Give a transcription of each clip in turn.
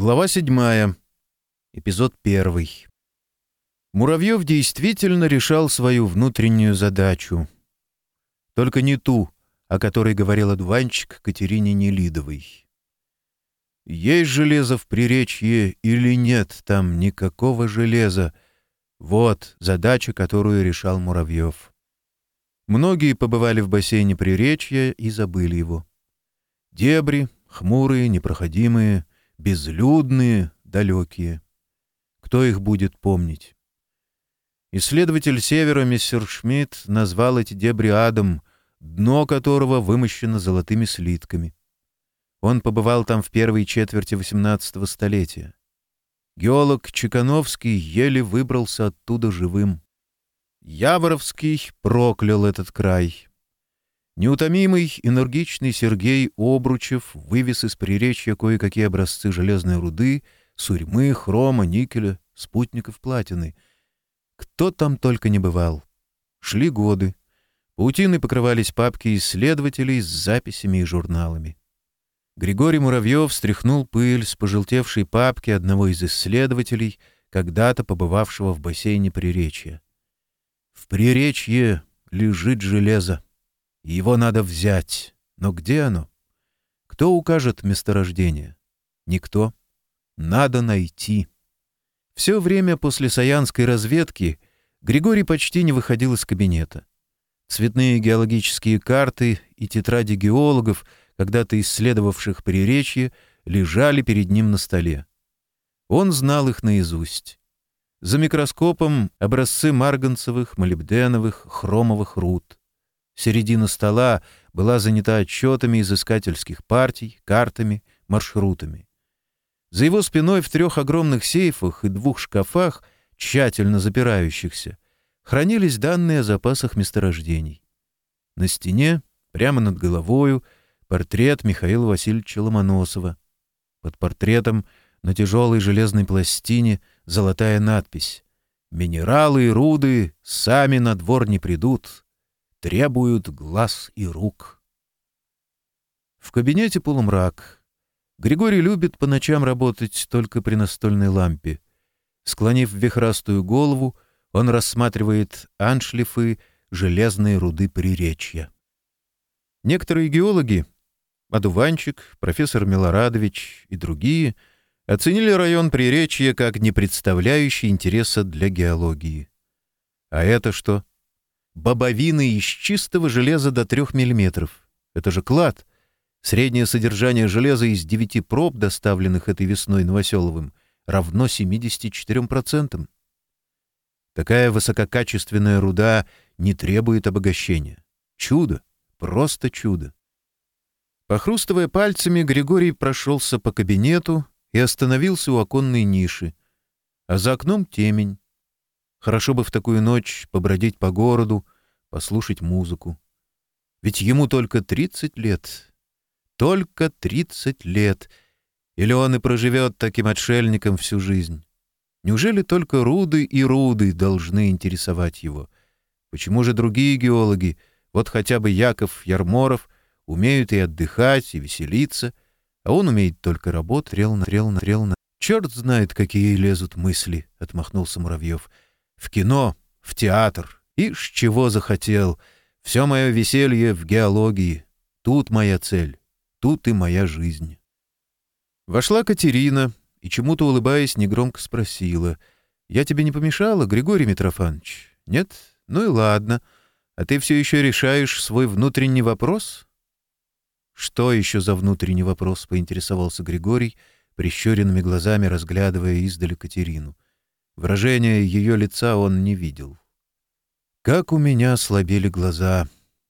Глава 7. Эпизод 1. Муравьев действительно решал свою внутреннюю задачу. Только не ту, о которой говорил одуванчик Катерине Нелидовой. Есть железо в приречье или нет там никакого железа? Вот задача, которую решал Муравьев. Многие побывали в бассейне приречья и забыли его. Дебри, хмурые, непроходимые — безлюдные, далекие. Кто их будет помнить? Исследователь Севера мистер Шмидт назвал эти дебри адом, дно которого вымощено золотыми слитками. Он побывал там в первой четверти XVIII столетия. Геолог Чекановский еле выбрался оттуда живым. Яворовский проклял этот край, Неутомимый, энергичный Сергей Обручев вывез из приречья кое-какие образцы железной руды, сурьмы, хрома, никеля, спутников платины. Кто там только не бывал. Шли годы. Паутины покрывались папки исследователей с записями и журналами. Григорий Муравьев стряхнул пыль с пожелтевшей папки одного из исследователей, когда-то побывавшего в бассейне Приречья. «В Приречье лежит железо», его надо взять. Но где оно? Кто укажет месторождение? Никто. Надо найти. Все время после саянской разведки Григорий почти не выходил из кабинета. Цветные геологические карты и тетради геологов, когда-то исследовавших приречье, лежали перед ним на столе. Он знал их наизусть. За микроскопом образцы марганцевых, молибденовых, хромовых руд. Середина стола была занята отчетами изыскательских партий, картами, маршрутами. За его спиной в трех огромных сейфах и двух шкафах, тщательно запирающихся, хранились данные о запасах месторождений. На стене, прямо над головою, портрет Михаила Васильевича Ломоносова. Под портретом на тяжелой железной пластине золотая надпись «Минералы и руды сами на двор не придут, требуют глаз и рук. В кабинете полумрак. Григорий любит по ночам работать только при настольной лампе. Склонив вихрастую голову, он рассматривает аншлифы, железные руды приречья. Некоторые геологи, Адуванчик, профессор Милорадович и другие, оценили район приречья как не представляющий интереса для геологии. А это что? бобовины из чистого железа до 3 мм. Это же клад. Среднее содержание железа из 9 проб, доставленных этой весной Новоселовым, равно 74%. Такая высококачественная руда не требует обогащения. Чудо, просто чудо. Похрустывая пальцами, Григорий прошелся по кабинету и остановился у оконной ниши. А за окном темень. Хорошо бы в такую ночь побродить по городу, послушать музыку. Ведь ему только 30 лет. Только 30 лет. Или он и проживет таким отшельником всю жизнь. Неужели только руды и руды должны интересовать его? Почему же другие геологи, вот хотя бы Яков Ярморов, умеют и отдыхать, и веселиться, а он умеет только работать, трел трел трел Черт знает, какие лезут мысли, — отмахнулся Муравьев. в кино, в театр. Ишь, чего захотел. Все мое веселье в геологии. Тут моя цель. Тут и моя жизнь. Вошла Катерина и, чему-то улыбаясь, негромко спросила. «Я тебе не помешала, Григорий Митрофанович? Нет? Ну и ладно. А ты все еще решаешь свой внутренний вопрос?» «Что еще за внутренний вопрос?» — поинтересовался Григорий, прищуренными глазами разглядывая издали Катерину. — Выражение ее лица он не видел. «Как у меня слабели глаза!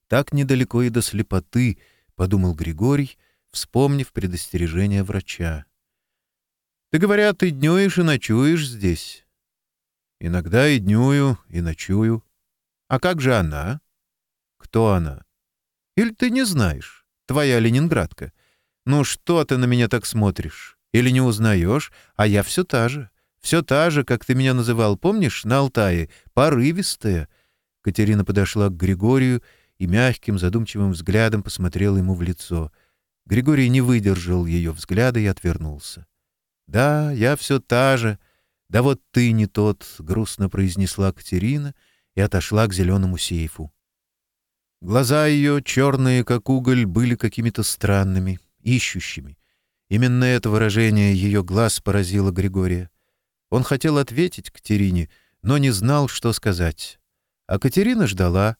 Так недалеко и до слепоты!» — подумал Григорий, вспомнив предостережение врача. «Ты, говорят, ты днюешь, и ночуешь здесь». «Иногда и днюю, и ночую. А как же она?» «Кто она?» «Или ты не знаешь? Твоя ленинградка. Ну что ты на меня так смотришь? Или не узнаешь? А я все та же». Все та же, как ты меня называл, помнишь, на Алтае, порывистая». Катерина подошла к Григорию и мягким, задумчивым взглядом посмотрела ему в лицо. Григорий не выдержал ее взгляда и отвернулся. «Да, я все та же. Да вот ты не тот», — грустно произнесла Катерина и отошла к зеленому сейфу. Глаза ее, черные как уголь, были какими-то странными, ищущими. Именно это выражение ее глаз поразило Григория. Он хотел ответить Катерине, но не знал, что сказать. А Катерина ждала.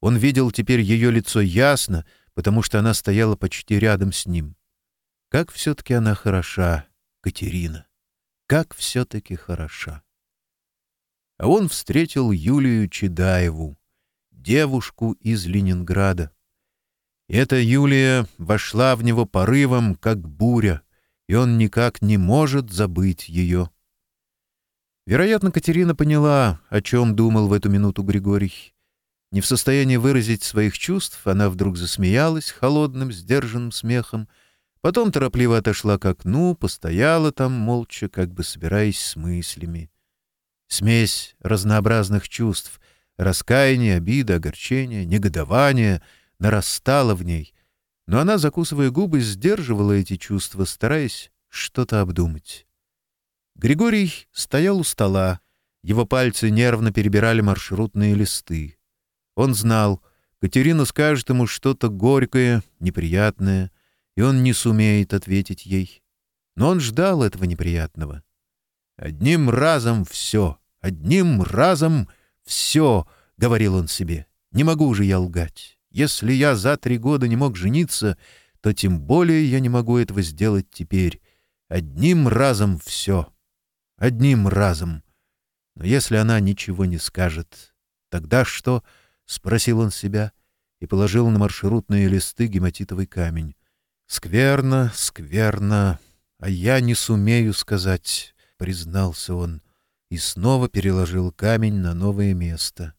Он видел теперь ее лицо ясно, потому что она стояла почти рядом с ним. Как все-таки она хороша, Катерина! Как все-таки хороша! А он встретил Юлию Чедаеву, девушку из Ленинграда. эта Юлия вошла в него порывом, как буря, и он никак не может забыть ее. Вероятно, Катерина поняла, о чем думал в эту минуту Григорий. Не в состоянии выразить своих чувств, она вдруг засмеялась холодным, сдержанным смехом, потом торопливо отошла к окну, постояла там молча, как бы собираясь с мыслями. Смесь разнообразных чувств — раскаяние, обида, огорчение, негодование — нарастала в ней, но она, закусывая губы, сдерживала эти чувства, стараясь что-то обдумать. Григорий стоял у стола. Его пальцы нервно перебирали маршрутные листы. Он знал, Катерина скажет ему что-то горькое, неприятное, и он не сумеет ответить ей. Но он ждал этого неприятного. «Одним разом все, одним разом все», — говорил он себе. «Не могу же я лгать. Если я за три года не мог жениться, то тем более я не могу этого сделать теперь. Одним разом все» одним разом. Но если она ничего не скажет, тогда что? — спросил он себя и положил на маршрутные листы гематитовый камень. «Скверно, скверно, а я не сумею сказать», — признался он и снова переложил камень на новое место.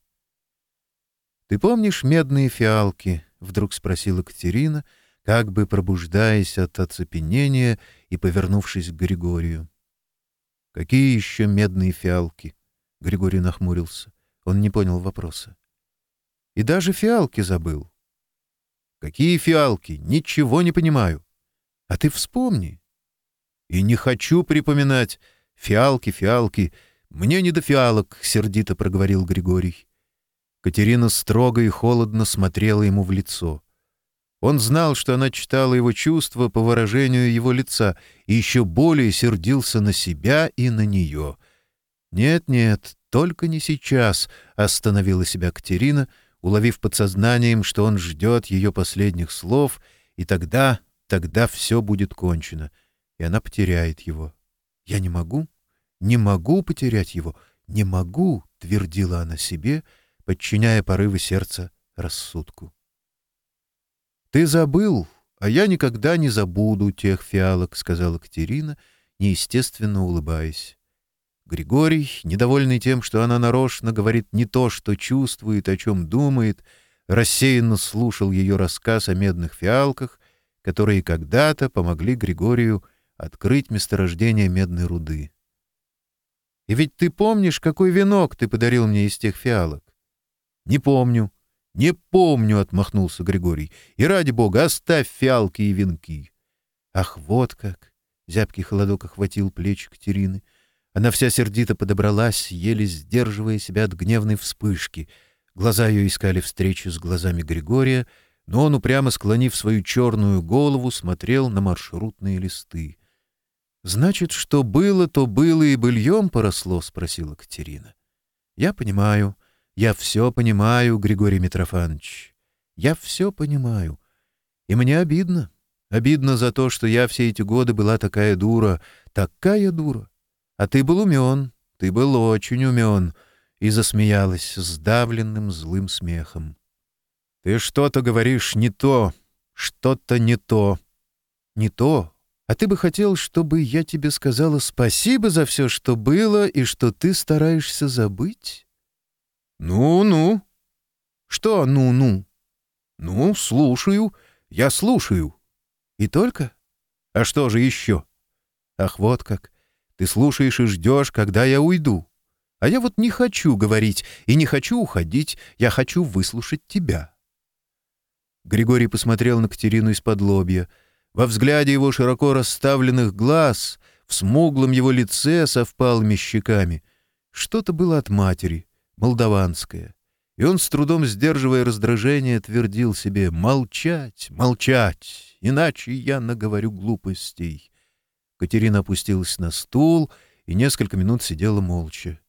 «Ты помнишь медные фиалки?» — вдруг спросила Катерина, как бы пробуждаясь от оцепенения и повернувшись к Григорию. Какие еще медные фиалки? Григорий нахмурился. Он не понял вопроса. И даже фиалки забыл. Какие фиалки? Ничего не понимаю. А ты вспомни. И не хочу припоминать. Фиалки, фиалки. Мне не до фиалок, сердито проговорил Григорий. Катерина строго и холодно смотрела ему в лицо. Он знал, что она читала его чувства по выражению его лица и еще более сердился на себя и на нее. «Нет-нет, только не сейчас», — остановила себя Катерина, уловив подсознанием, что он ждет ее последних слов, и тогда, тогда все будет кончено, и она потеряет его. «Я не могу, не могу потерять его, не могу», — твердила она себе, подчиняя порывы сердца рассудку. Ты забыл, а я никогда не забуду тех фиалок, — сказала Катерина, неестественно улыбаясь. Григорий, недовольный тем, что она нарочно говорит не то, что чувствует, о чем думает, рассеянно слушал ее рассказ о медных фиалках, которые когда-то помогли Григорию открыть месторождение медной руды. «И ведь ты помнишь, какой венок ты подарил мне из тех фиалок?» «Не помню. не помню», — отмахнулся Григорий. «И ради бога, оставь фиалки и венки». «Ах, вот как!» — зябкий холодок охватил плечи Катерины — она вся сердито подобралась, еле сдерживая себя от гневной вспышки. Глаза ее искали встречу с глазами Григория, но он, упрямо склонив свою черную голову, смотрел на маршрутные листы. «Значит, что было, то было и быльем поросло?» — спросила Катерина. «Я понимаю. Я все понимаю, Григорий Митрофанович. Я все понимаю. И мне обидно. Обидно за то, что я все эти годы была такая дура. Такая дура. А ты был умен. Ты был очень умен. И засмеялась сдавленным злым смехом. Ты что-то говоришь не то. Что-то не то. Не то. А ты бы хотел, чтобы я тебе сказала спасибо за все, что было, и что ты стараешься забыть? «Ну, ну». «Что «ну, ну»?» «Ну, слушаю. Я слушаю». «И только?» «А что же еще?» «Ах, вот как. Ты слушаешь и ждешь, когда я уйду. А я вот не хочу говорить и не хочу уходить. Я хочу выслушать тебя». Григорий посмотрел на Катерину из-под лобья. Во взгляде его широко расставленных глаз, в смуглом его лице со впалыми щеками, что-то было от матери — молдаванское. И он, с трудом сдерживая раздражение, твердил себе «Молчать, молчать, иначе я наговорю глупостей». Катерина опустилась на стул и несколько минут сидела молча.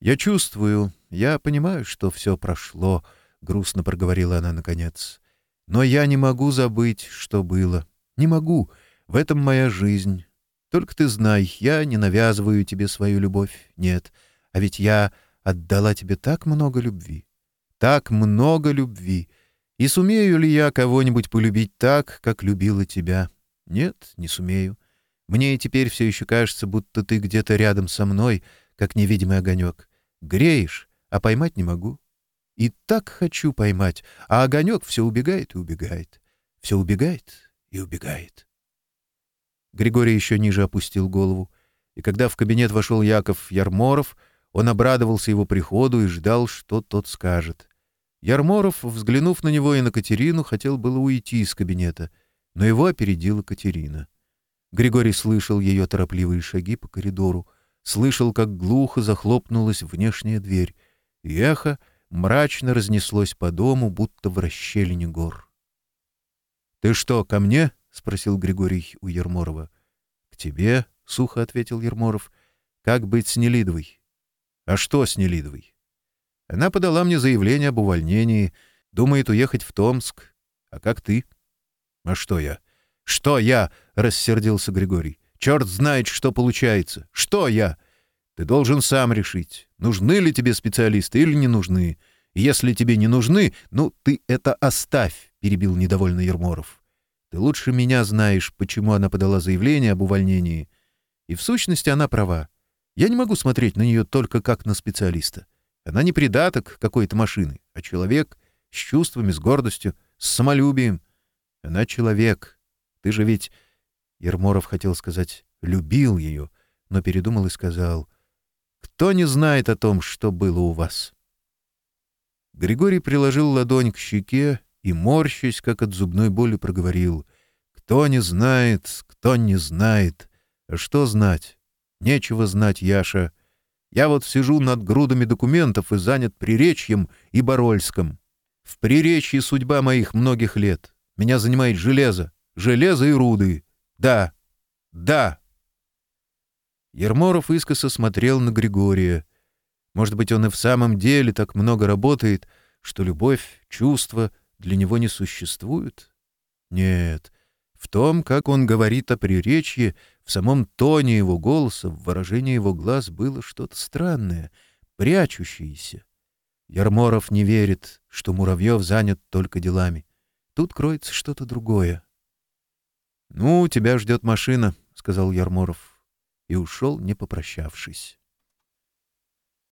«Я чувствую, я понимаю, что все прошло», — грустно проговорила она наконец. «Но я не могу забыть, что было. Не могу. В этом моя жизнь. Только ты знай, я не навязываю тебе свою любовь. Нет. А ведь я отдала тебе так много любви. Так много любви. И сумею ли я кого-нибудь полюбить так, как любила тебя? Нет, не сумею. Мне и теперь все еще кажется, будто ты где-то рядом со мной, как невидимый огонек. Греешь, а поймать не могу. И так хочу поймать, а огонек все убегает и убегает. Все убегает и убегает. Григорий еще ниже опустил голову, и когда в кабинет вошел Яков Ярморов — он обрадовался его приходу и ждал, что тот скажет. Ярморов, взглянув на него и на Катерину, хотел было уйти из кабинета, но его опередила Катерина. Григорий слышал ее торопливые шаги по коридору, слышал, как глухо захлопнулась внешняя дверь, и эхо мрачно разнеслось по дому, будто в расщелине гор. — Ты что, ко мне? — спросил Григорий у Ярморова. К тебе, — сухо ответил Ярморов. Как быть с Нелидовой? «А что с Нелидовой?» «Она подала мне заявление об увольнении, думает уехать в Томск. А как ты?» «А что я?» «Что я?» — рассердился Григорий. «Черт знает, что получается. Что я?» «Ты должен сам решить, нужны ли тебе специалисты или не нужны. Если тебе не нужны, ну, ты это оставь», — перебил недовольно Ерморов. «Ты лучше меня знаешь, почему она подала заявление об увольнении. И в сущности она права. Я не могу смотреть на нее только как на специалиста. Она не придаток какой-то машины, а человек с чувствами, с гордостью, с самолюбием. Она человек. Ты же ведь...» Ерморов хотел сказать «любил ее», но передумал и сказал «Кто не знает о том, что было у вас?» Григорий приложил ладонь к щеке и, морщась, как от зубной боли, проговорил «Кто не знает, кто не знает, а что знать?» Нечего знать, Яша. Я вот сижу над грудами документов и занят Приречьем и Борольском. В Приречье судьба моих многих лет. Меня занимает железо, железо и руды. Да, да. Ерморов искоса смотрел на Григория. Может быть, он и в самом деле так много работает, что любовь, чувства для него не существуют? Нет, в том, как он говорит о приречье, в самом тоне его голоса, в выражении его глаз было что-то странное, прячущееся. Ярморов не верит, что Муравьев занят только делами. Тут кроется что-то другое. — Ну, тебя ждет машина, — сказал Ярморов и ушел, не попрощавшись.